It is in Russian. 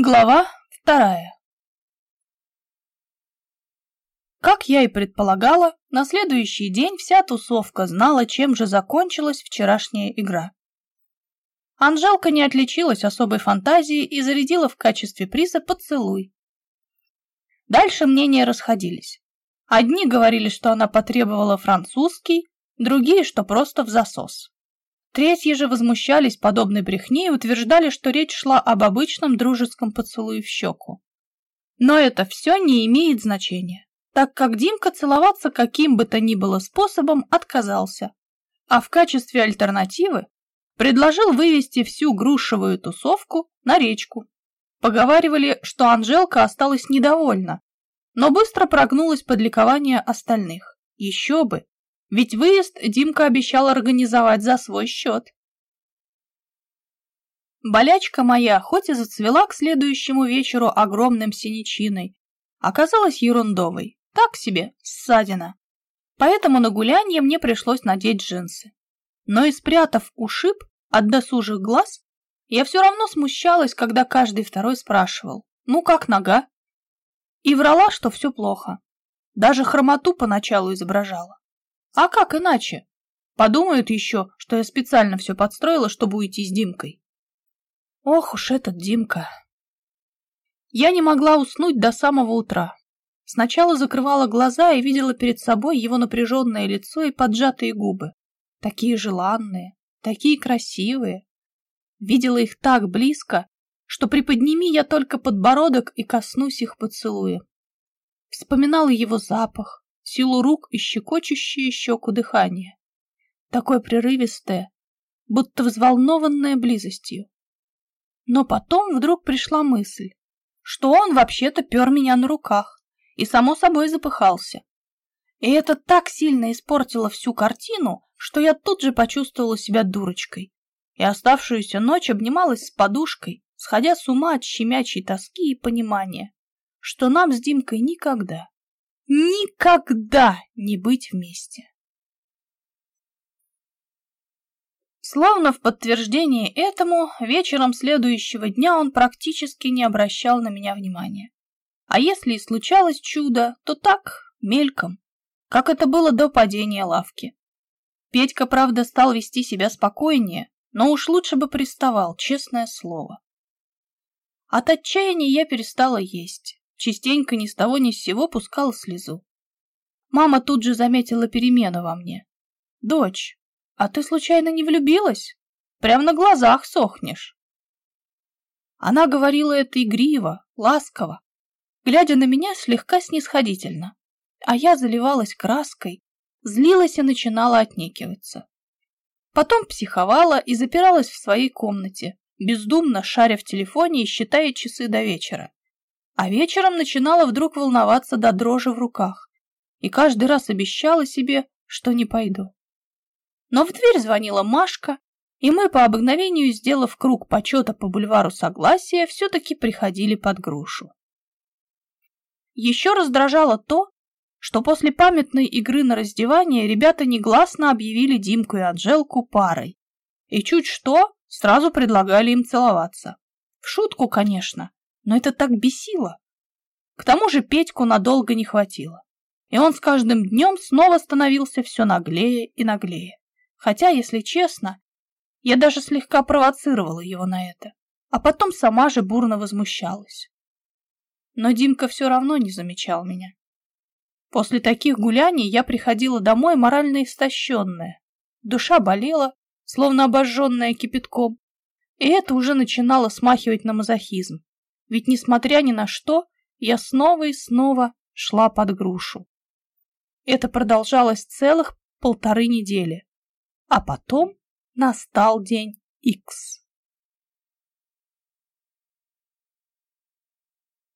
Глава вторая Как я и предполагала, на следующий день вся тусовка знала, чем же закончилась вчерашняя игра. Анжелка не отличилась особой фантазией и зарядила в качестве приза поцелуй. Дальше мнения расходились. Одни говорили, что она потребовала французский, другие, что просто в засос. Третьи же возмущались подобной брехне и утверждали, что речь шла об обычном дружеском поцелуе в щеку. Но это все не имеет значения, так как Димка целоваться каким бы то ни было способом отказался, а в качестве альтернативы предложил вывести всю грушевую тусовку на речку. Поговаривали, что Анжелка осталась недовольна, но быстро прогнулась под ликование остальных. Еще бы, ведь выезд Димка обещал организовать за свой счет. Болячка моя, хоть и зацвела к следующему вечеру огромным синячиной, оказалась ерундовой, так себе, ссадина. Поэтому на гулянье мне пришлось надеть джинсы. Но и спрятав ушиб от досужих глаз, я все равно смущалась, когда каждый второй спрашивал, ну как нога? И врала, что все плохо. Даже хромоту поначалу изображала. А как иначе? Подумают еще, что я специально все подстроила, чтобы уйти с Димкой. Ох уж этот Димка. Я не могла уснуть до самого утра. Сначала закрывала глаза и видела перед собой его напряженное лицо и поджатые губы. Такие желанные, такие красивые. Видела их так близко, что приподними я только подбородок и коснусь их поцелуя. Вспоминала его запах, силу рук и щекочущее щеку дыхание. Такое прерывистое, будто взволнованное близостью. Но потом вдруг пришла мысль, что он вообще-то пер меня на руках и, само собой, запыхался. И это так сильно испортило всю картину, что я тут же почувствовала себя дурочкой и оставшуюся ночь обнималась с подушкой, сходя с ума от щемячей тоски и понимания, что нам с Димкой никогда, никогда не быть вместе. Словно в подтверждение этому, вечером следующего дня он практически не обращал на меня внимания. А если и случалось чудо, то так, мельком, как это было до падения лавки. Петька, правда, стал вести себя спокойнее, но уж лучше бы приставал, честное слово. От отчаяния я перестала есть частенько ни с того ни с сего пускала слезу. Мама тут же заметила перемену во мне. «Дочь, а ты случайно не влюбилась? Прям на глазах сохнешь». Она говорила это игриво, ласково, глядя на меня слегка снисходительно, а я заливалась краской, злилась и начинала отнекиваться. Потом психовала и запиралась в своей комнате, бездумно шаря в телефоне и считая часы до вечера а вечером начинала вдруг волноваться до дрожи в руках и каждый раз обещала себе, что не пойду. Но в дверь звонила Машка, и мы, по обыкновению, сделав круг почета по бульвару Согласия, все-таки приходили под грушу. Еще раздражало то, что после памятной игры на раздевание ребята негласно объявили Димку и Анжелку парой. И чуть что, сразу предлагали им целоваться. В шутку, конечно, но это так бесило. К тому же Петьку надолго не хватило, и он с каждым днем снова становился все наглее и наглее. Хотя, если честно, я даже слегка провоцировала его на это, а потом сама же бурно возмущалась. Но Димка все равно не замечал меня. После таких гуляний я приходила домой морально истощенная. Душа болела, словно обожженная кипятком, и это уже начинало смахивать на мазохизм. Ведь, несмотря ни на что, я снова и снова шла под грушу. Это продолжалось целых полторы недели. А потом настал день Икс.